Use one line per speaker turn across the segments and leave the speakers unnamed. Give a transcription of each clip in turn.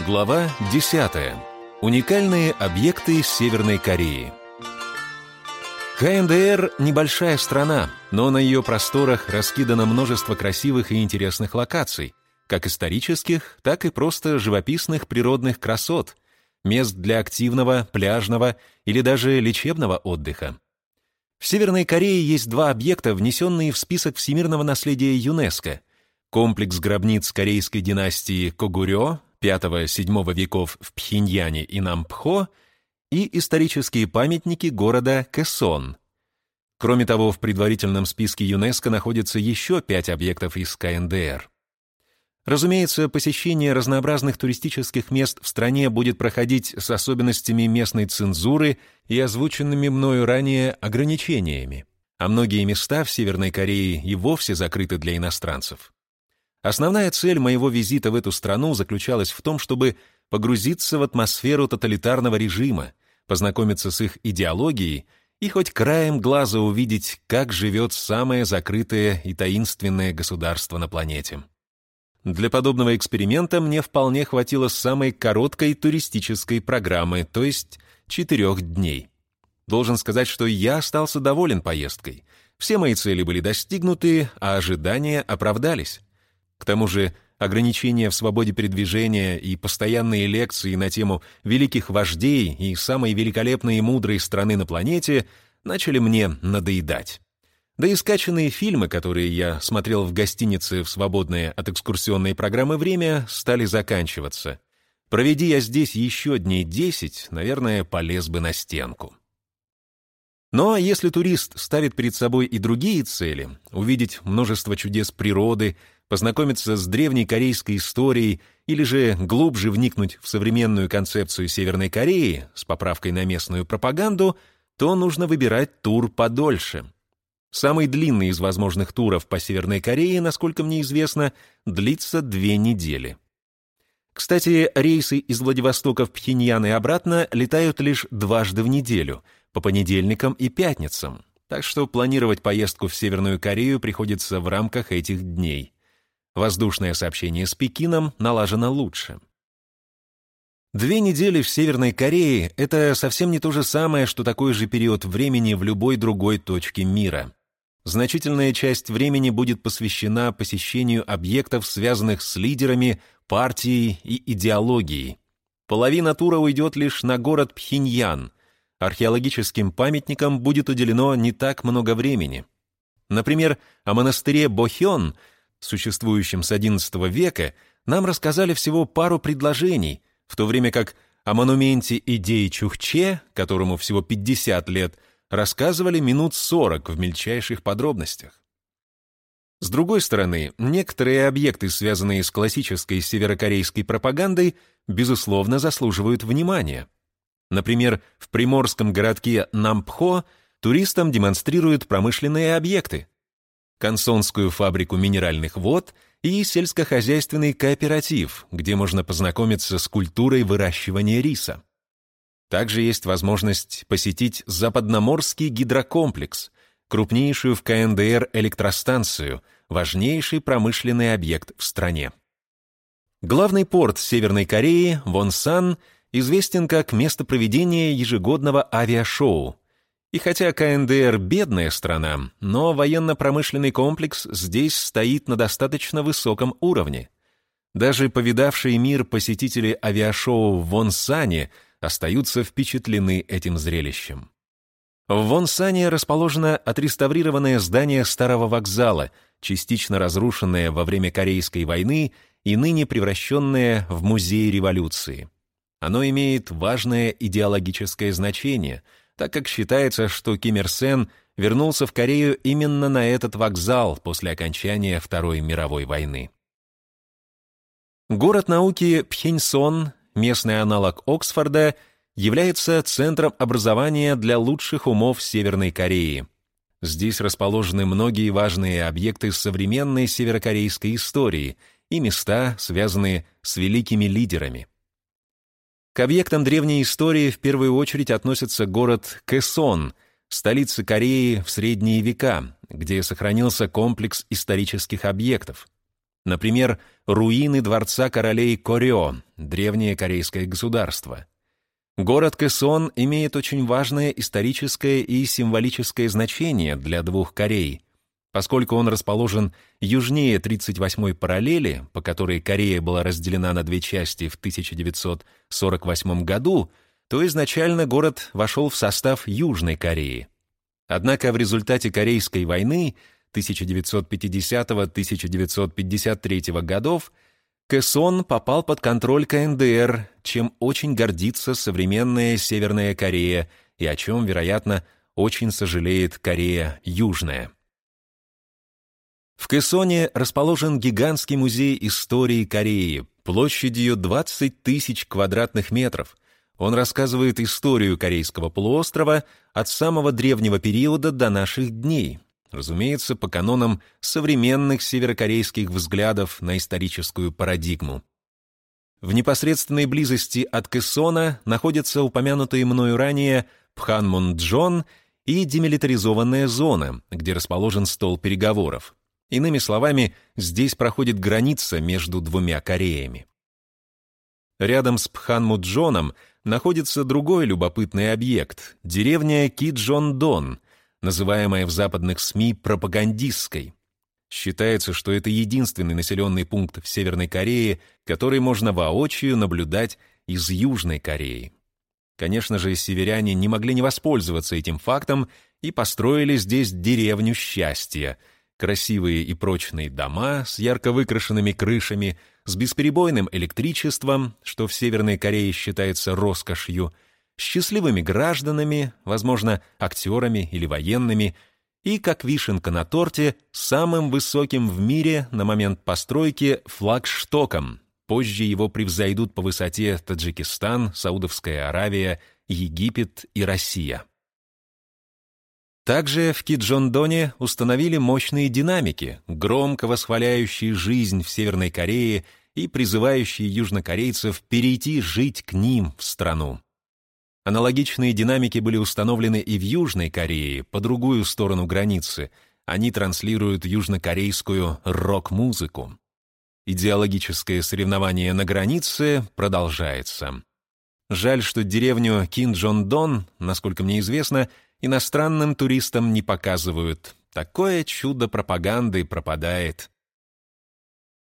Глава 10. Уникальные объекты Северной Кореи. КНДР – небольшая страна, но на ее просторах раскидано множество красивых и интересных локаций, как исторических, так и просто живописных природных красот, мест для активного, пляжного или даже лечебного отдыха. В Северной Корее есть два объекта, внесенные в список всемирного наследия ЮНЕСКО – комплекс гробниц корейской династии Когурё 5-7 веков в Пхеньяне и Нампхо и исторические памятники города Кэсон. Кроме того, в предварительном списке ЮНЕСКО находится еще пять объектов из КНДР. Разумеется, посещение разнообразных туристических мест в стране будет проходить с особенностями местной цензуры и озвученными мною ранее ограничениями, а многие места в Северной Корее и вовсе закрыты для иностранцев. Основная цель моего визита в эту страну заключалась в том, чтобы погрузиться в атмосферу тоталитарного режима, познакомиться с их идеологией и хоть краем глаза увидеть, как живет самое закрытое и таинственное государство на планете. Для подобного эксперимента мне вполне хватило самой короткой туристической программы, то есть четырех дней. Должен сказать, что я остался доволен поездкой. Все мои цели были достигнуты, а ожидания оправдались. К тому же ограничения в свободе передвижения и постоянные лекции на тему великих вождей и самой великолепной и мудрой страны на планете начали мне надоедать. Да и скачанные фильмы, которые я смотрел в гостинице в свободное от экскурсионной программы время, стали заканчиваться. Проведи я здесь еще дней десять, наверное, полез бы на стенку. Но ну, а если турист ставит перед собой и другие цели — увидеть множество чудес природы, познакомиться с древней корейской историей или же глубже вникнуть в современную концепцию Северной Кореи с поправкой на местную пропаганду, то нужно выбирать тур подольше. Самый длинный из возможных туров по Северной Корее, насколько мне известно, длится две недели. Кстати, рейсы из Владивостока в Пхеньян и обратно летают лишь дважды в неделю, по понедельникам и пятницам, так что планировать поездку в Северную Корею приходится в рамках этих дней. Воздушное сообщение с Пекином налажено лучше. Две недели в Северной Корее — это совсем не то же самое, что такой же период времени в любой другой точке мира. Значительная часть времени будет посвящена посещению объектов, связанных с лидерами, партией и идеологией. Половина тура уйдет лишь на город Пхеньян. Археологическим памятникам будет уделено не так много времени. Например, о монастыре Бохён — существующем с XI века, нам рассказали всего пару предложений, в то время как о монументе идеи Чухче, которому всего 50 лет, рассказывали минут 40 в мельчайших подробностях. С другой стороны, некоторые объекты, связанные с классической северокорейской пропагандой, безусловно, заслуживают внимания. Например, в приморском городке Нампхо туристам демонстрируют промышленные объекты, Консонскую фабрику минеральных вод и сельскохозяйственный кооператив, где можно познакомиться с культурой выращивания риса. Также есть возможность посетить Западноморский гидрокомплекс, крупнейшую в КНДР электростанцию, важнейший промышленный объект в стране. Главный порт Северной Кореи, Вонсан, известен как место проведения ежегодного авиашоу, и хотя КНДР — бедная страна, но военно-промышленный комплекс здесь стоит на достаточно высоком уровне. Даже повидавшие мир посетители авиашоу в Вонсане остаются впечатлены этим зрелищем. В Вонсане расположено отреставрированное здание старого вокзала, частично разрушенное во время Корейской войны и ныне превращенное в музей революции. Оно имеет важное идеологическое значение — так как считается, что Ким Ир Сен вернулся в Корею именно на этот вокзал после окончания Второй мировой войны. Город науки Пхеньсон, местный аналог Оксфорда, является центром образования для лучших умов Северной Кореи. Здесь расположены многие важные объекты современной северокорейской истории и места, связанные с великими лидерами – к объектам древней истории в первую очередь относится город Кэсон, столица Кореи в средние века, где сохранился комплекс исторических объектов. Например, руины дворца королей Корё, древнее корейское государство. Город Кэсон имеет очень важное историческое и символическое значение для двух Корей, поскольку он расположен южнее 38-й параллели, по которой Корея была разделена на две части в 1948 году, то изначально город вошел в состав Южной Кореи. Однако в результате Корейской войны 1950-1953 годов Кэсон попал под контроль КНДР, чем очень гордится современная Северная Корея и о чем, вероятно, очень сожалеет Корея Южная. В Кэсоне расположен гигантский музей истории Кореи площадью 20 тысяч квадратных метров. Он рассказывает историю Корейского полуострова от самого древнего периода до наших дней, разумеется, по канонам современных северокорейских взглядов на историческую парадигму. В непосредственной близости от Кэсона находятся упомянутые мною ранее Пханмунджон и демилитаризованная зона, где расположен стол переговоров. Иными словами, здесь проходит граница между двумя Кореями. Рядом с Пханмуджоном находится другой любопытный объект – деревня Киджон-Дон, называемая в западных СМИ пропагандистской. Считается, что это единственный населенный пункт в Северной Корее, который можно воочию наблюдать из Южной Кореи. Конечно же, северяне не могли не воспользоваться этим фактом и построили здесь деревню счастья, красивые и прочные дома с ярко выкрашенными крышами, с бесперебойным электричеством, что в Северной Корее считается роскошью, счастливыми гражданами, возможно, актерами или военными, и, как вишенка на торте, самым высоким в мире на момент постройки флагштоком. Позже его превзойдут по высоте Таджикистан, Саудовская Аравия, Египет и Россия. Также в Киджондоне установили мощные динамики, громко восхваляющие жизнь в Северной Корее и призывающие южнокорейцев перейти жить к ним в страну. Аналогичные динамики были установлены и в Южной Корее, по другую сторону границы. Они транслируют южнокорейскую рок-музыку. Идеологическое соревнование на границе продолжается. Жаль, что деревню Кинджон-Дон, насколько мне известно, иностранным туристам не показывают. Такое чудо пропаганды пропадает.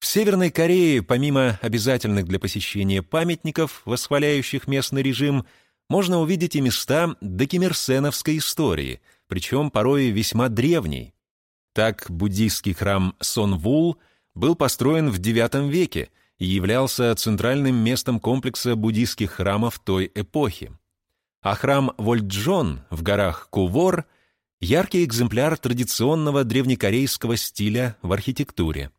В Северной Корее, помимо обязательных для посещения памятников, восхваляющих местный режим, можно увидеть и места докимерсеновской истории, причем порой весьма древней. Так буддийский храм Сонвул был построен в IX веке и являлся центральным местом комплекса буддийских храмов той эпохи. А храм Вольджон в горах Кувор – яркий экземпляр традиционного древнекорейского стиля в архитектуре.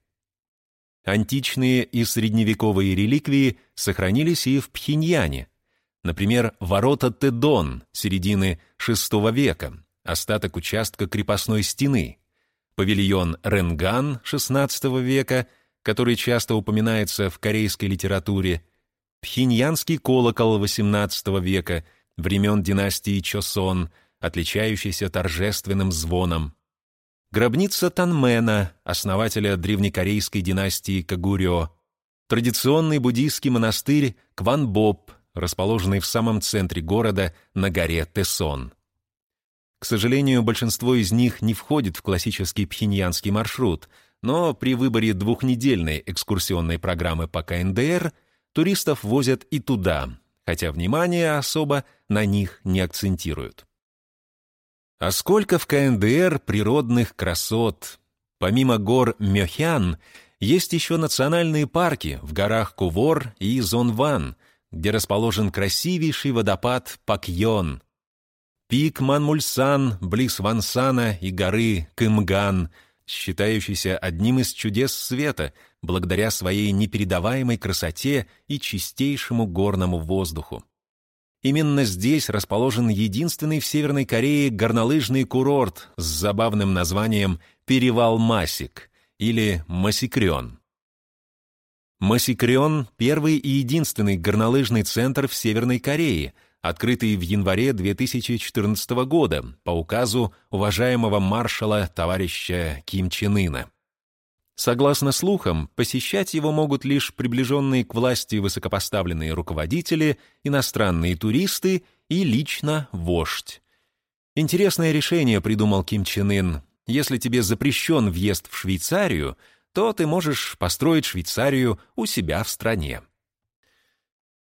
Античные и средневековые реликвии сохранились и в Пхеньяне – Например, ворота Тедон середины VI века, остаток участка крепостной стены, павильон Ренган XVI века, который часто упоминается в корейской литературе, пхеньянский колокол XVIII века, времен династии Чосон, отличающийся торжественным звоном, гробница Танмена, основателя древнекорейской династии Кагурё, традиционный буддийский монастырь Кванбоп, расположенный в самом центре города на горе Тесон. К сожалению, большинство из них не входит в классический пхеньянский маршрут, но при выборе двухнедельной экскурсионной программы по КНДР туристов возят и туда, хотя внимание особо на них не акцентируют. А сколько в КНДР природных красот! Помимо гор Мёхян, есть еще национальные парки в горах Кувор и Зонван – где расположен красивейший водопад Пакьон. Пик Манмульсан, близ Вансана и горы Кымган, считающийся одним из чудес света, благодаря своей непередаваемой красоте и чистейшему горному воздуху. Именно здесь расположен единственный в Северной Корее горнолыжный курорт с забавным названием «Перевал Масик» или «Масикрен». Масикрён — первый и единственный горнолыжный центр в Северной Корее, открытый в январе 2014 года по указу уважаемого маршала товарища Ким Чен Ына. Согласно слухам, посещать его могут лишь приближенные к власти высокопоставленные руководители, иностранные туристы и лично вождь. Интересное решение придумал Ким Чен Ын. Если тебе запрещен въезд в Швейцарию, то ты можешь построить Швейцарию у себя в стране.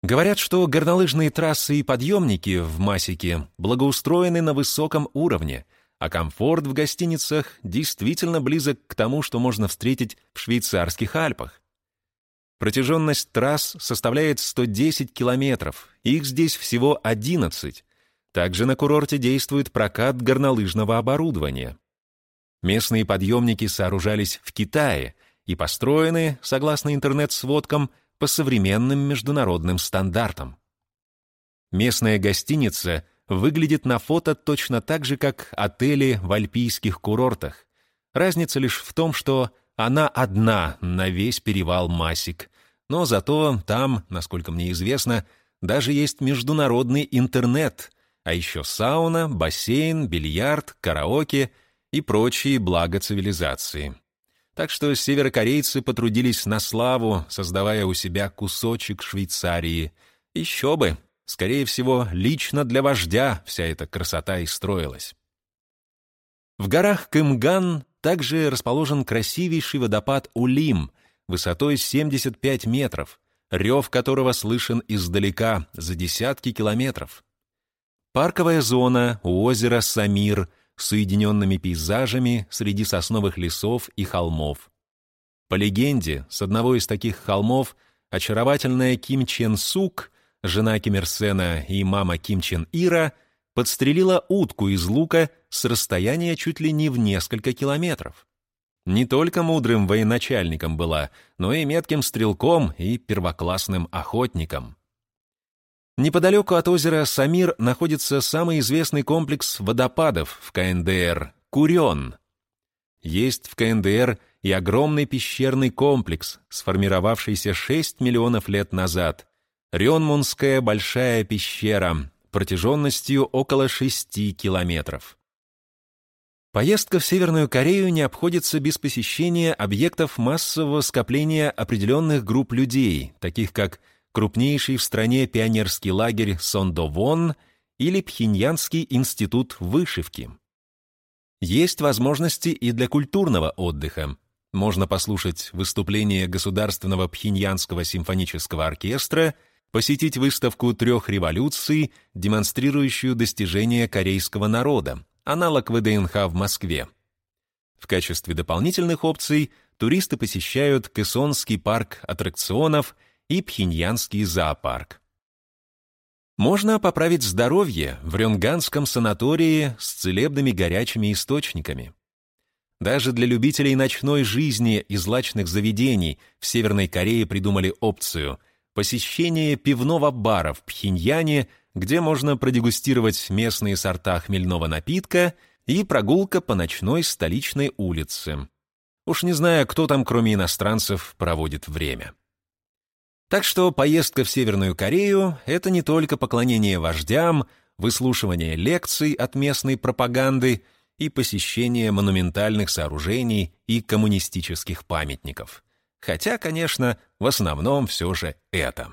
Говорят, что горнолыжные трассы и подъемники в Масике благоустроены на высоком уровне — а комфорт в гостиницах действительно близок к тому, что можно встретить в швейцарских Альпах. Протяженность трасс составляет 110 километров, их здесь всего 11. Также на курорте действует прокат горнолыжного оборудования. Местные подъемники сооружались в Китае и построены, согласно интернет-сводкам, по современным международным стандартам. Местная гостиница выглядит на фото точно так же, как отели в альпийских курортах. Разница лишь в том, что она одна на весь перевал Масик. Но зато там, насколько мне известно, даже есть международный интернет, а еще сауна, бассейн, бильярд, караоке и прочие блага цивилизации. Так что северокорейцы потрудились на славу, создавая у себя кусочек Швейцарии. Еще бы, Скорее всего, лично для вождя вся эта красота и строилась. В горах Кымган также расположен красивейший водопад Улим высотой 75 метров, рев которого слышен издалека за десятки километров. Парковая зона у озера Самир с соединенными пейзажами среди сосновых лесов и холмов. По легенде, с одного из таких холмов очаровательная Ким Чен Сук жена Ким и мама Ким Чен Ира, подстрелила утку из лука с расстояния чуть ли не в несколько километров. Не только мудрым военачальником была, но и метким стрелком и первоклассным охотником. Неподалеку от озера Самир находится самый известный комплекс водопадов в КНДР — Курен. Есть в КНДР и огромный пещерный комплекс, сформировавшийся 6 миллионов лет назад, Рёнмунская большая пещера протяженностью около 6 километров. Поездка в Северную Корею не обходится без посещения объектов массового скопления определенных групп людей, таких как крупнейший в стране пионерский лагерь Сондовон или Пхеньянский институт вышивки. Есть возможности и для культурного отдыха. Можно послушать выступление Государственного Пхеньянского симфонического оркестра – посетить выставку трех революций, демонстрирующую достижения корейского народа, аналог ВДНХ в Москве. В качестве дополнительных опций туристы посещают Кэсонский парк аттракционов и Пхеньянский зоопарк. Можно поправить здоровье в Рёнганском санатории с целебными горячими источниками. Даже для любителей ночной жизни и злачных заведений в Северной Корее придумали опцию – посещение пивного бара в Пхеньяне, где можно продегустировать местные сорта хмельного напитка и прогулка по ночной столичной улице. Уж не знаю, кто там, кроме иностранцев, проводит время. Так что поездка в Северную Корею — это не только поклонение вождям, выслушивание лекций от местной пропаганды и посещение монументальных сооружений и коммунистических памятников — Хотя, конечно, в основном все же это.